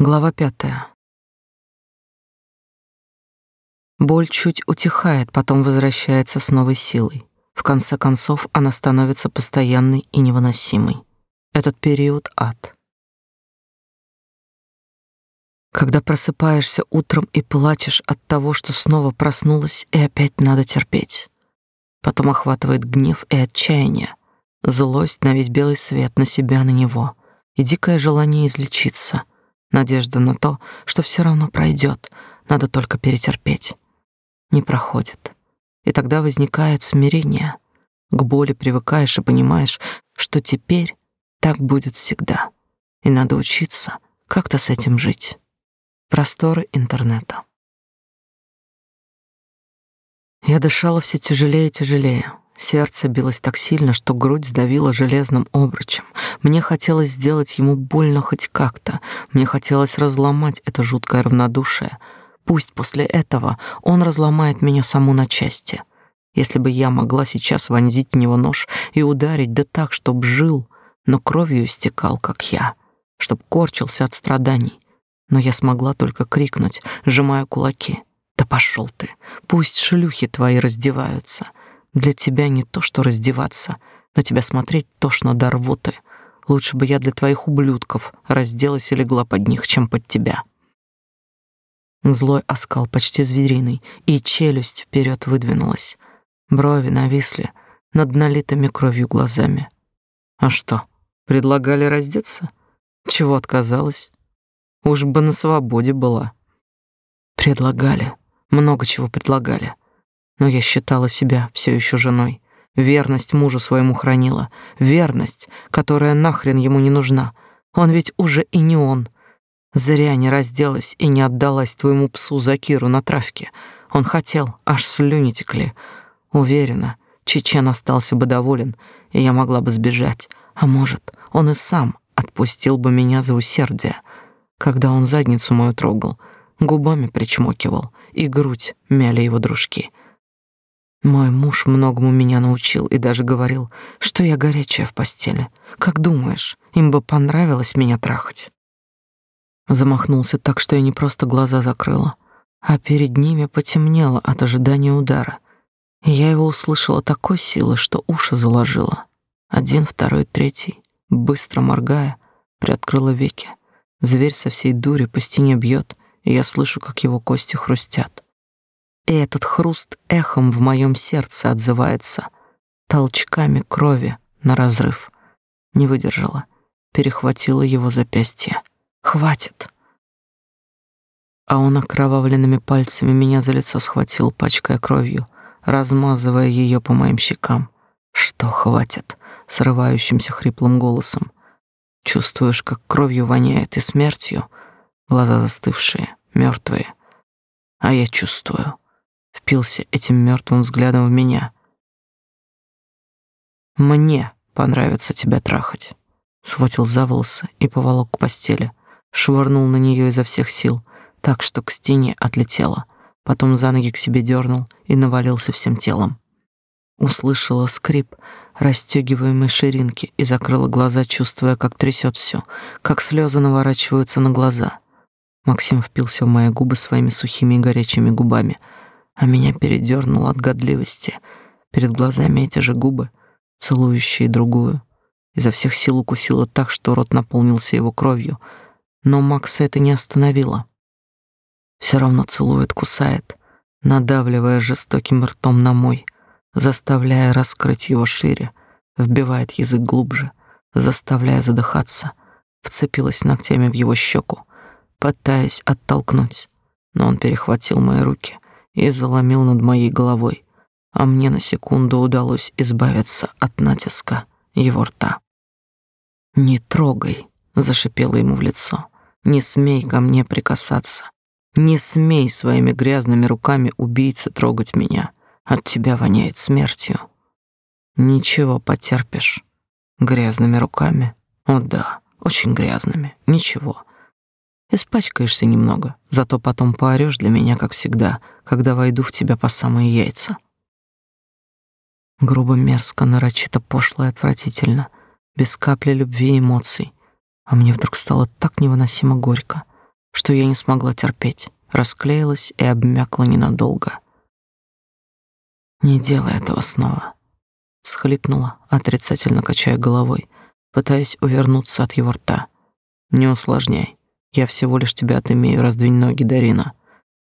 Глава пятая. Боль чуть утихает, потом возвращается с новой силой. В конце концов, она становится постоянной и невыносимой. Этот период — ад. Когда просыпаешься утром и плачешь от того, что снова проснулась, и опять надо терпеть. Потом охватывает гнев и отчаяние, злость на весь белый свет, на себя, на него, и дикое желание излечиться — Надежда на то, что все равно пройдет, надо только перетерпеть. Не проходит. И тогда возникает смирение. К боли привыкаешь и понимаешь, что теперь так будет всегда. И надо учиться как-то с этим жить. Просторы интернета. Я дышала все тяжелее и тяжелее. Сердце билось так сильно, что грудь сдавило железным обручем. Мне хотелось сделать ему больно хоть как-то. Мне хотелось разломать это жуткое равнодушие. Пусть после этого он разломает меня саму на части. Если бы я могла сейчас вонзить в него нож и ударить, да так, чтоб жил, но кровью истекал, как я, чтоб корчился от страданий. Но я смогла только крикнуть, сжимая кулаки. «Да пошел ты! Пусть шлюхи твои раздеваются!» Для тебя не то, что раздеваться, на тебя смотреть тошно до рвоты. Лучше бы я для твоих ублюдков разделась и легла под них, чем под тебя. Злой оскал почти звериный, и челюсть вперед выдвинулась. Брови нависли над налитыми кровью глазами. А что, предлагали раздеться? Чего отказалась? Уж бы на свободе была. Предлагали, много чего предлагали но я считала себя все еще женой. Верность мужу своему хранила, верность, которая нахрен ему не нужна. Он ведь уже и не он. Зря не разделась и не отдалась твоему псу Закиру на травке. Он хотел, аж слюни текли. Уверена, Чечен остался бы доволен, и я могла бы сбежать. А может, он и сам отпустил бы меня за усердие. Когда он задницу мою трогал, губами причмокивал, и грудь мяли его дружки — мой муж многому меня научил и даже говорил, что я горячая в постели. Как думаешь, им бы понравилось меня трахать? Замахнулся так, что я не просто глаза закрыла, а перед ними потемнело от ожидания удара. Я его услышала такой силой, что уши заложила. Один, второй, третий, быстро моргая, приоткрыла веки. Зверь со всей дури по стене бьет, и я слышу, как его кости хрустят и этот хруст эхом в моем сердце отзывается толчками крови на разрыв. Не выдержала, перехватила его запястье. Хватит. А он окровавленными пальцами меня за лицо схватил, пачкая кровью, размазывая ее по моим щекам. Что хватит? срывающимся хриплым голосом. Чувствуешь, как кровью воняет и смертью, глаза застывшие, мертвые. А я чувствую впился этим мертвым взглядом в меня. Мне понравится тебя трахать. Схватил за волосы и поволок к постели, швырнул на нее изо всех сил, так что к стене отлетела, потом за ноги к себе дернул и навалился всем телом. Услышала скрип расстегиваемой ширинки и закрыла глаза, чувствуя, как трясет все, как слезы наворачиваются на глаза. Максим впился в мои губы своими сухими и горячими губами — а меня передернуло от годливости. Перед глазами эти же губы, целующие другую. Изо всех сил укусила так, что рот наполнился его кровью, но Макса это не остановило. Все равно целует, кусает, надавливая жестоким ртом на мой, заставляя раскрыть его шире, вбивает язык глубже, заставляя задыхаться, вцепилась ногтями в его щеку, пытаясь оттолкнуть, но он перехватил мои руки — и заломил над моей головой, а мне на секунду удалось избавиться от натиска его рта. «Не трогай», — зашипела ему в лицо, — «не смей ко мне прикасаться, не смей своими грязными руками, убийца, трогать меня, от тебя воняет смертью». «Ничего, потерпишь. Грязными руками? О да, очень грязными. Ничего, Испачкаешься немного, зато потом поорёшь для меня, как всегда, когда войду в тебя по самые яйца. Грубо, мерзко, нарочито, пошло и отвратительно, без капли любви и эмоций. А мне вдруг стало так невыносимо горько. что я не смогла терпеть, расклеилась и обмякла ненадолго. Не делай этого снова, всхлипнула, отрицательно качая головой, пытаясь увернуться от его рта. Не усложняй. Я всего лишь тебя отымею, раздвинь ноги, Дарина.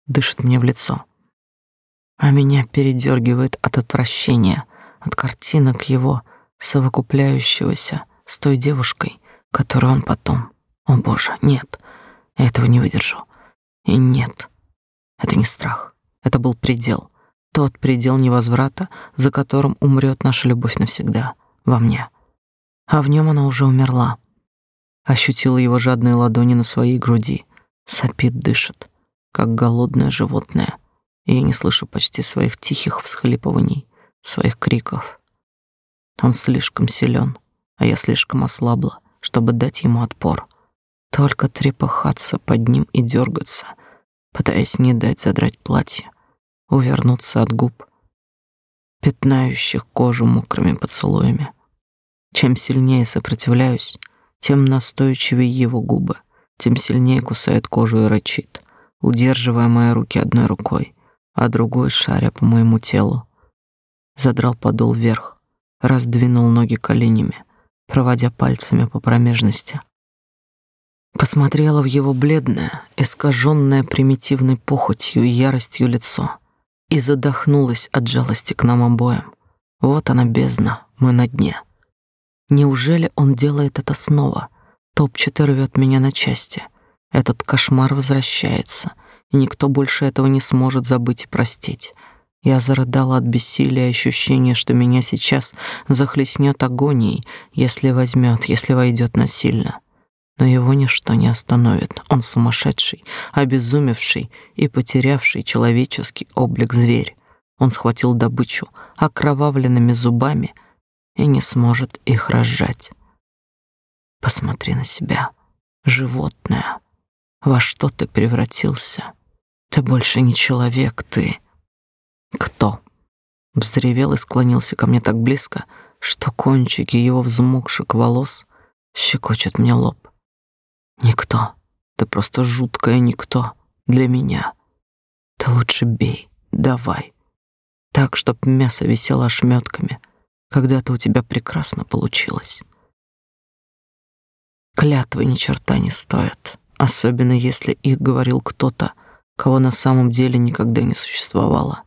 Дышит мне в лицо. А меня передергивает от отвращения, от картинок его совокупляющегося с той девушкой, которую он потом. О, боже, нет. Я этого не выдержу. И нет. Это не страх. Это был предел. Тот предел невозврата, за которым умрет наша любовь навсегда во мне. А в нем она уже умерла. Ощутила его жадные ладони на своей груди. Сопит, дышит, как голодное животное. И я не слышу почти своих тихих всхлипываний, своих криков. Он слишком силен, а я слишком ослабла, чтобы дать ему отпор. Только трепыхаться под ним и дергаться, пытаясь не дать задрать платье, увернуться от губ, пятнающих кожу мокрыми поцелуями. Чем сильнее сопротивляюсь, тем настойчивее его губы, тем сильнее кусает кожу и рычит, удерживая мои руки одной рукой, а другой шаря по моему телу. Задрал подол вверх, раздвинул ноги коленями, проводя пальцами по промежности. Посмотрела в его бледное, искаженное примитивной похотью и яростью лицо и задохнулась от жалости к нам обоим. Вот она бездна, мы на дне. Неужели он делает это снова? Топчет и рвет меня на части. Этот кошмар возвращается, и никто больше этого не сможет забыть и простить. Я зарыдала от бессилия и ощущения, что меня сейчас захлестнет агонией, если возьмет, если войдет насильно. Но его ничто не остановит. Он сумасшедший, обезумевший и потерявший человеческий облик зверь. Он схватил добычу окровавленными зубами — и не сможет их разжать. Посмотри на себя, животное. Во что ты превратился? Ты больше не человек, ты кто? Взревел и склонился ко мне так близко, что кончики его взмокших волос щекочут мне лоб. Никто. Ты просто жуткое никто для меня. Ты лучше бей, давай. Так, чтоб мясо висело ошметками, когда-то у тебя прекрасно получилось. Клятвы ни черта не стоят, особенно если их говорил кто-то, кого на самом деле никогда не существовало.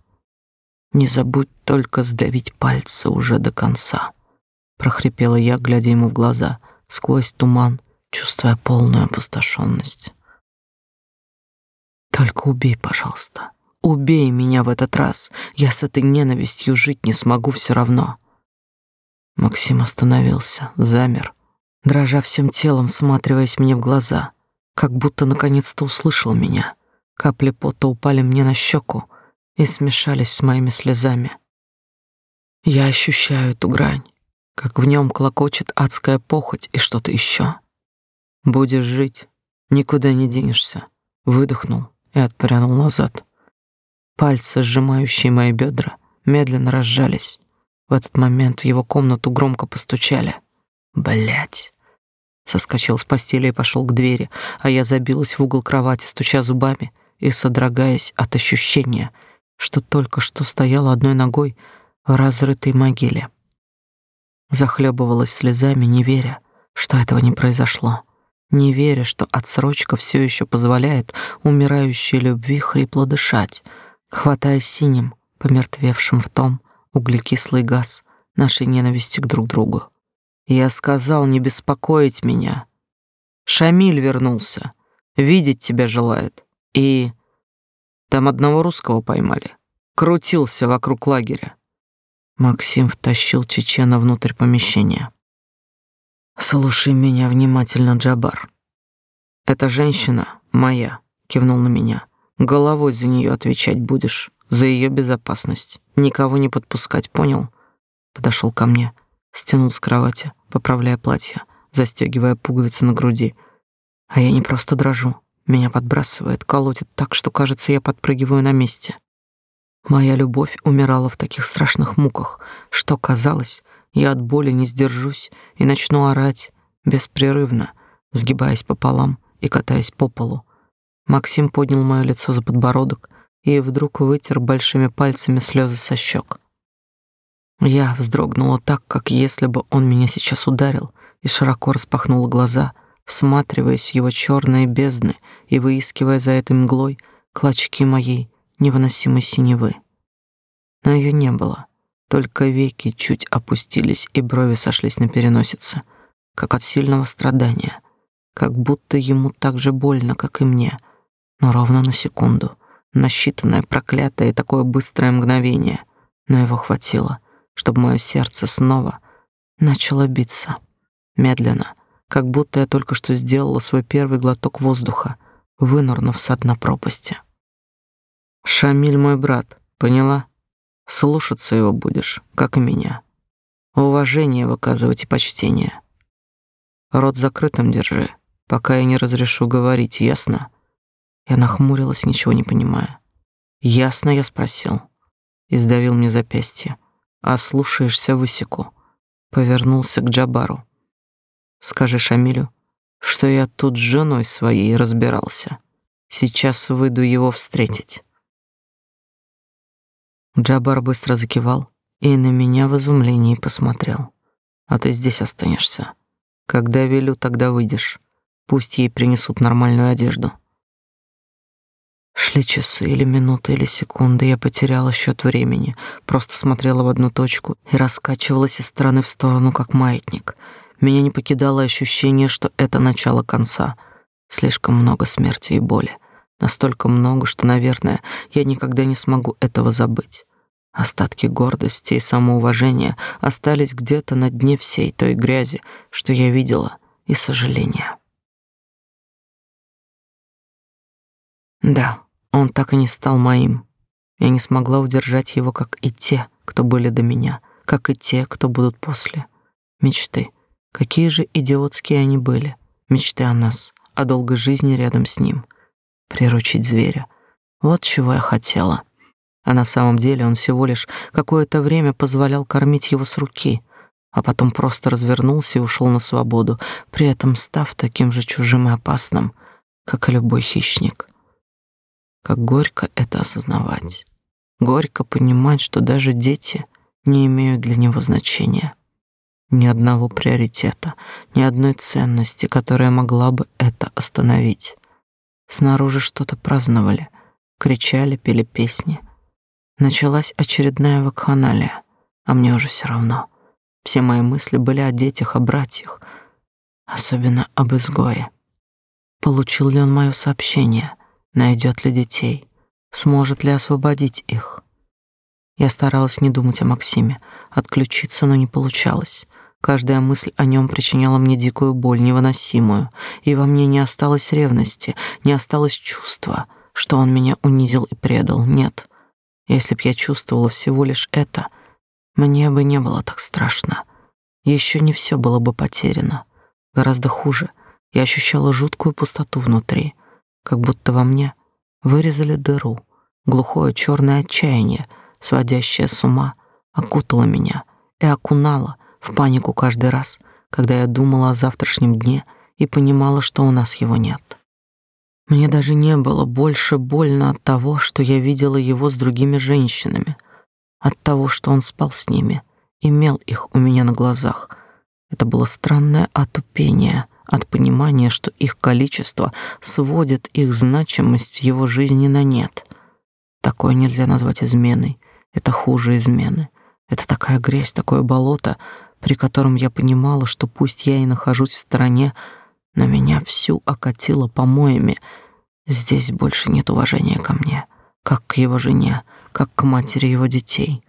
Не забудь только сдавить пальцы уже до конца, прохрипела я, глядя ему в глаза, сквозь туман, чувствуя полную опустошенность. Только убей, пожалуйста. Убей меня в этот раз. Я с этой ненавистью жить не смогу все равно. Максим остановился, замер, дрожа всем телом, всматриваясь мне в глаза, как будто наконец-то услышал меня. Капли пота упали мне на щеку и смешались с моими слезами. Я ощущаю эту грань, как в нем клокочет адская похоть и что-то еще. Будешь жить, никуда не денешься. Выдохнул и отпрянул назад. Пальцы, сжимающие мои бедра, медленно разжались. В этот момент в его комнату громко постучали. Блять. Соскочил с постели и пошел к двери, а я забилась в угол кровати, стуча зубами и содрогаясь от ощущения, что только что стояла одной ногой в разрытой могиле. Захлебывалась слезами, не веря, что этого не произошло, не веря, что отсрочка все еще позволяет умирающей любви хрипло дышать, хватая синим, помертвевшим ртом углекислый газ нашей ненависти к друг другу. Я сказал не беспокоить меня. Шамиль вернулся, видеть тебя желает. И там одного русского поймали. Крутился вокруг лагеря. Максим втащил чечена внутрь помещения. Слушай меня внимательно, Джабар. Эта женщина моя, кивнул на меня. Головой за нее отвечать будешь за ее безопасность. Никого не подпускать, понял? Подошел ко мне, стянул с кровати, поправляя платье, застегивая пуговицы на груди. А я не просто дрожу, меня подбрасывает, колотит так, что, кажется, я подпрыгиваю на месте. Моя любовь умирала в таких страшных муках, что казалось, я от боли не сдержусь и начну орать беспрерывно, сгибаясь пополам и катаясь по полу. Максим поднял мое лицо за подбородок и вдруг вытер большими пальцами слезы со щек. Я вздрогнула так, как если бы он меня сейчас ударил, и широко распахнула глаза, всматриваясь в его черные бездны и выискивая за этой мглой клочки моей невыносимой синевы. Но ее не было, только веки чуть опустились и брови сошлись на переносице, как от сильного страдания, как будто ему так же больно, как и мне, но ровно на секунду, на считанное проклятое и такое быстрое мгновение, но его хватило, чтобы мое сердце снова начало биться, медленно, как будто я только что сделала свой первый глоток воздуха, вынурнув с дна пропасти. Шамиль мой брат, поняла? Слушаться его будешь, как и меня. Уважение выказывать и почтение. Рот закрытым держи, пока я не разрешу говорить, ясно? Я нахмурилась, ничего не понимая. Ясно, я спросил. И сдавил мне запястье. А слушаешься, высеку. Повернулся к Джабару. Скажи Шамилю, что я тут с женой своей разбирался. Сейчас выйду его встретить. Джабар быстро закивал и на меня в изумлении посмотрел. А ты здесь останешься. Когда велю, тогда выйдешь. Пусть ей принесут нормальную одежду. Шли часы или минуты, или секунды, я потеряла счет времени, просто смотрела в одну точку и раскачивалась из стороны в сторону, как маятник. Меня не покидало ощущение, что это начало конца. Слишком много смерти и боли. Настолько много, что, наверное, я никогда не смогу этого забыть. Остатки гордости и самоуважения остались где-то на дне всей той грязи, что я видела, и сожаления. Да, он так и не стал моим. Я не смогла удержать его, как и те, кто были до меня, как и те, кто будут после. Мечты. Какие же идиотские они были. Мечты о нас, о долгой жизни рядом с ним. Приручить зверя. Вот чего я хотела. А на самом деле он всего лишь какое-то время позволял кормить его с руки, а потом просто развернулся и ушел на свободу, при этом став таким же чужим и опасным, как и любой хищник. Как горько это осознавать. Горько понимать, что даже дети не имеют для него значения. Ни одного приоритета, ни одной ценности, которая могла бы это остановить. Снаружи что-то праздновали, кричали, пели песни. Началась очередная вакханалия, а мне уже все равно. Все мои мысли были о детях, о братьях, особенно об изгое. Получил ли он мое сообщение? Найдет ли детей, сможет ли освободить их. Я старалась не думать о Максиме, отключиться, но не получалось. Каждая мысль о нем причиняла мне дикую боль, невыносимую, и во мне не осталось ревности, не осталось чувства, что он меня унизил и предал. Нет. Если б я чувствовала всего лишь это, мне бы не было так страшно. Еще не все было бы потеряно. Гораздо хуже. Я ощущала жуткую пустоту внутри, как будто во мне вырезали дыру. Глухое черное отчаяние, сводящее с ума, окутало меня и окунало в панику каждый раз, когда я думала о завтрашнем дне и понимала, что у нас его нет. Мне даже не было больше больно от того, что я видела его с другими женщинами, от того, что он спал с ними, имел их у меня на глазах. Это было странное отупение, от понимания, что их количество сводит их значимость в его жизни на нет. Такое нельзя назвать изменой. Это хуже измены. Это такая грязь, такое болото, при котором я понимала, что пусть я и нахожусь в стороне, но меня всю окатило помоями. Здесь больше нет уважения ко мне, как к его жене, как к матери его детей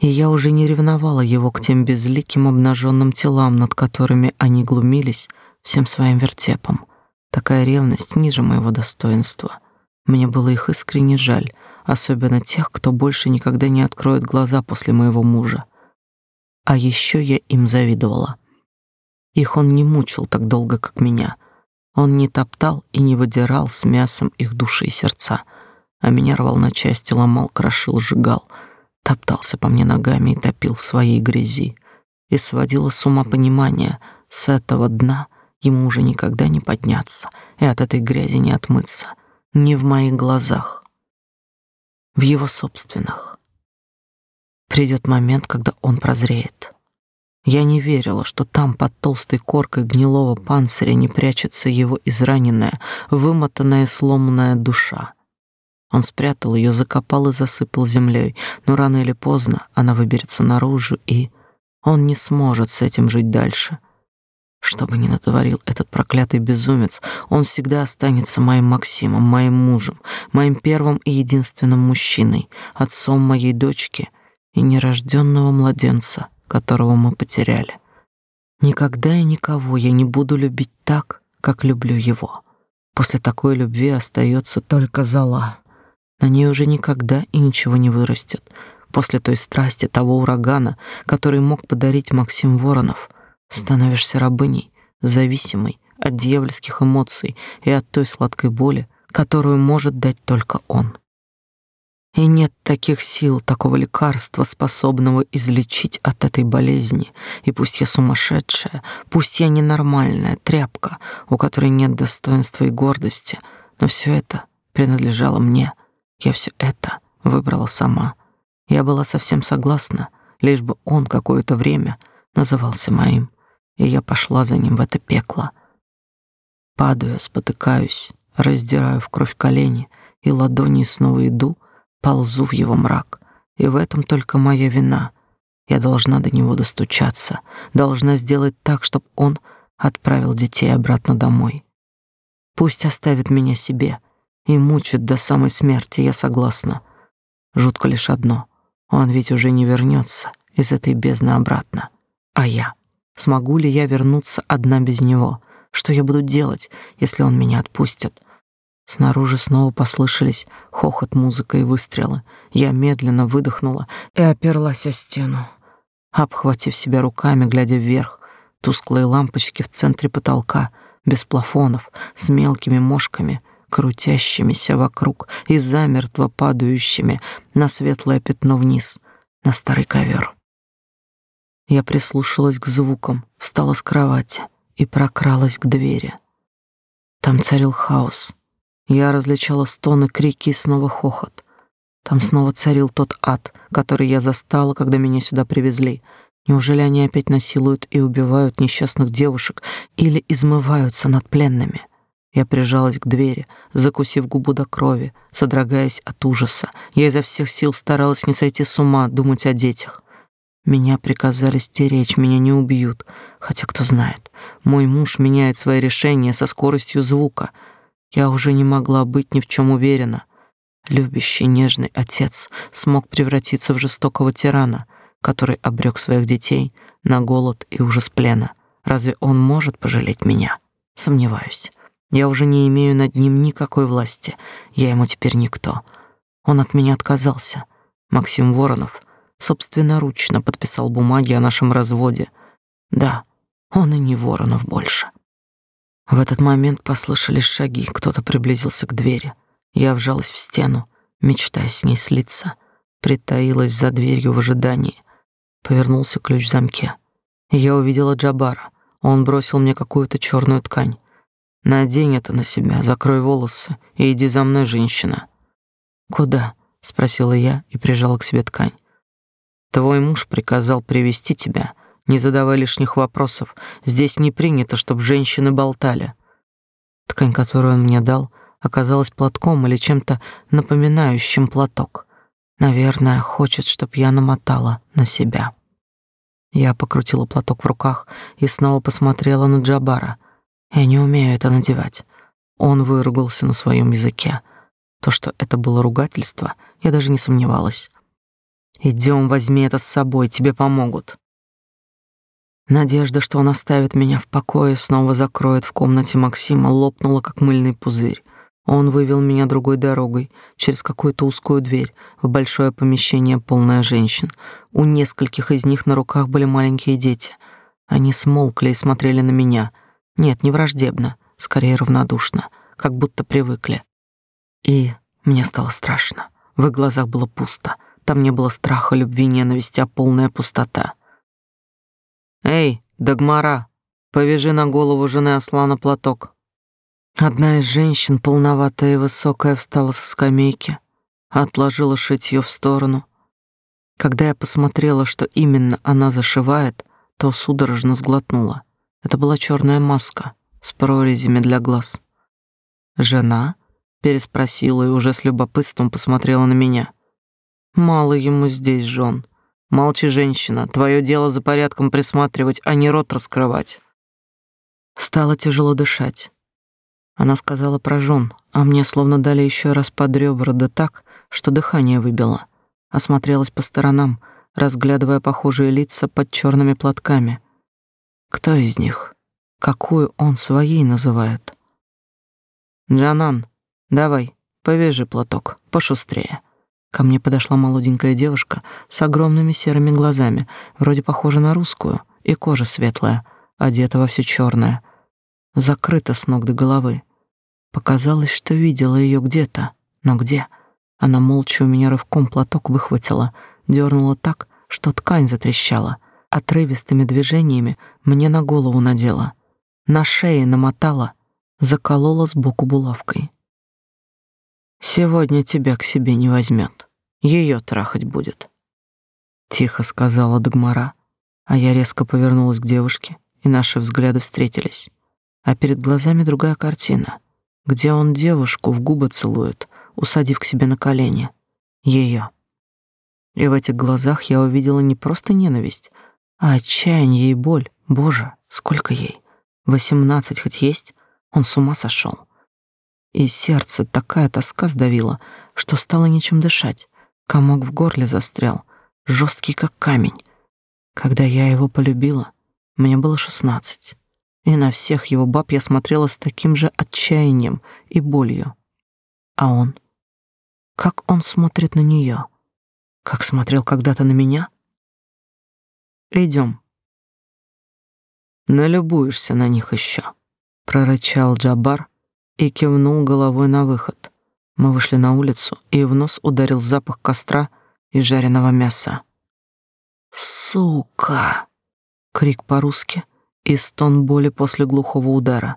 и я уже не ревновала его к тем безликим обнаженным телам, над которыми они глумились всем своим вертепом. Такая ревность ниже моего достоинства. Мне было их искренне жаль, особенно тех, кто больше никогда не откроет глаза после моего мужа. А еще я им завидовала. Их он не мучил так долго, как меня. Он не топтал и не выдирал с мясом их души и сердца, а меня рвал на части, ломал, крошил, сжигал — топтался по мне ногами и топил в своей грязи, и сводило с ума понимание, с этого дна ему уже никогда не подняться — и от этой грязи не отмыться. Не в моих глазах, в его собственных. Придет момент, когда он прозреет. Я не верила, что там под толстой коркой гнилого панциря не прячется его израненная, вымотанная, сломанная душа. Он спрятал ее, закопал и засыпал землей, но рано или поздно она выберется наружу, и он не сможет с этим жить дальше. Что бы ни натворил этот проклятый безумец, он всегда останется моим Максимом, моим мужем, моим первым и единственным мужчиной, отцом моей дочки и нерожденного младенца, которого мы потеряли. Никогда и никого я не буду любить так, как люблю его. После такой любви остается только зола. На ней уже никогда и ничего не вырастет. После той страсти, того урагана, который мог подарить Максим Воронов, становишься рабыней, зависимой от дьявольских эмоций и от той сладкой боли, которую может дать только он. И нет таких сил, такого лекарства, способного излечить от этой болезни. И пусть я сумасшедшая, пусть я ненормальная тряпка, у которой нет достоинства и гордости, но все это принадлежало мне. Я все это выбрала сама. Я была совсем согласна, лишь бы он какое-то время назывался моим и я пошла за ним в это пекло. Падаю, спотыкаюсь, раздираю в кровь колени, и ладони снова иду, ползу в его мрак. И в этом только моя вина. Я должна до него достучаться, должна сделать так, чтобы он отправил детей обратно домой. Пусть оставит меня себе и мучит до самой смерти, я согласна. Жутко лишь одно — он ведь уже не вернется из этой бездны обратно, а я... Смогу ли я вернуться одна без него? Что я буду делать, если он меня отпустит? Снаружи снова послышались хохот, музыка и выстрелы. Я медленно выдохнула и оперлась о стену, обхватив себя руками, глядя вверх. Тусклые лампочки в центре потолка, без плафонов, с мелкими мошками, крутящимися вокруг и замертво падающими на светлое пятно вниз, на старый ковер. Я прислушалась к звукам, встала с кровати и прокралась к двери. Там царил хаос. Я различала стоны, крики и снова хохот. Там снова царил тот ад, который я застала, когда меня сюда привезли. Неужели они опять насилуют и убивают несчастных девушек или измываются над пленными? Я прижалась к двери, закусив губу до крови, содрогаясь от ужаса. Я изо всех сил старалась не сойти с ума, думать о детях. Меня приказали стеречь, меня не убьют. Хотя кто знает, мой муж меняет свои решения со скоростью звука. Я уже не могла быть ни в чем уверена. Любящий, нежный отец смог превратиться в жестокого тирана, который обрек своих детей на голод и ужас плена. Разве он может пожалеть меня? Сомневаюсь. Я уже не имею над ним никакой власти. Я ему теперь никто. Он от меня отказался. Максим Воронов — собственноручно подписал бумаги о нашем разводе. Да, он и не Воронов больше. В этот момент послышались шаги, кто-то приблизился к двери. Я вжалась в стену, мечтая с ней слиться, притаилась за дверью в ожидании. Повернулся ключ в замке. Я увидела Джабара. Он бросил мне какую-то черную ткань. Надень это на себя, закрой волосы и иди за мной, женщина. Куда? спросила я и прижала к себе ткань. Твой муж приказал привести тебя. Не задавай лишних вопросов. Здесь не принято, чтобы женщины болтали. Ткань, которую он мне дал, оказалась платком или чем-то напоминающим платок. Наверное, хочет, чтоб я намотала на себя. Я покрутила платок в руках и снова посмотрела на Джабара. Я не умею это надевать. Он выругался на своем языке. То, что это было ругательство, я даже не сомневалась. Идем, возьми это с собой, тебе помогут. Надежда, что он оставит меня в покое, снова закроет в комнате Максима, лопнула как мыльный пузырь. Он вывел меня другой дорогой, через какую-то узкую дверь, в большое помещение, полное женщин. У нескольких из них на руках были маленькие дети. Они смолкли и смотрели на меня. Нет, не враждебно, скорее равнодушно, как будто привыкли. И мне стало страшно. В их глазах было пусто. Там не было страха, любви, ненависти, а полная пустота. «Эй, Дагмара, повяжи на голову жены Аслана платок». Одна из женщин, полноватая и высокая, встала со скамейки, отложила шитье в сторону. Когда я посмотрела, что именно она зашивает, то судорожно сглотнула. Это была черная маска с прорезями для глаз. «Жена?» — переспросила и уже с любопытством посмотрела на меня. «Мало ему здесь жен. Молчи, женщина, твое дело за порядком присматривать, а не рот раскрывать». Стало тяжело дышать. Она сказала про жен, а мне словно дали еще раз под ребра, да так, что дыхание выбило. Осмотрелась по сторонам, разглядывая похожие лица под черными платками. Кто из них? Какую он своей называет? Джанан, давай, повяжи платок, пошустрее. Ко мне подошла молоденькая девушка с огромными серыми глазами, вроде похожа на русскую, и кожа светлая, одета во все черное — закрыта с ног до головы. Показалось, что видела ее где-то, но где? Она молча у меня рывком платок выхватила, дернула так, что ткань затрещала, отрывистыми движениями мне на голову надела, на шее намотала, заколола сбоку булавкой. Сегодня тебя к себе не возьмет, ее трахать будет. Тихо сказала Дагмара, а я резко повернулась к девушке, и наши взгляды встретились а перед глазами другая картина, где он девушку в губы целует, усадив к себе на колени. Ее. И в этих глазах я увидела не просто ненависть, а отчаяние и боль. Боже, сколько ей? Восемнадцать хоть есть? Он с ума сошел. И сердце такая тоска сдавила, что стало нечем дышать. Комок в горле застрял, жесткий как камень. Когда я его полюбила, мне было шестнадцать и на всех его баб я смотрела с таким же отчаянием и болью. А он? Как он смотрит на нее? Как смотрел когда-то на меня? Идем. Налюбуешься на них еще, прорычал Джабар и кивнул головой на выход. Мы вышли на улицу, и в нос ударил запах костра и жареного мяса. Сука! Крик по-русски — и стон боли после глухого удара.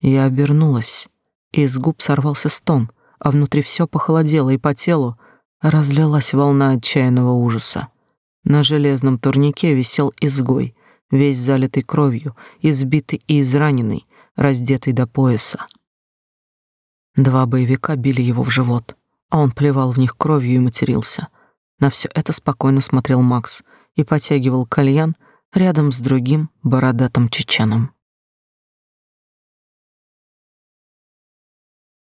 Я обернулась, из губ сорвался стон, а внутри все похолодело, и по телу разлилась волна отчаянного ужаса. На железном турнике висел изгой, весь залитый кровью, избитый и израненный, раздетый до пояса. Два боевика били его в живот, а он плевал в них кровью и матерился. На все это спокойно смотрел Макс и потягивал кальян, рядом с другим бородатым чеченом.